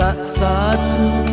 tak satu